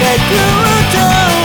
get through a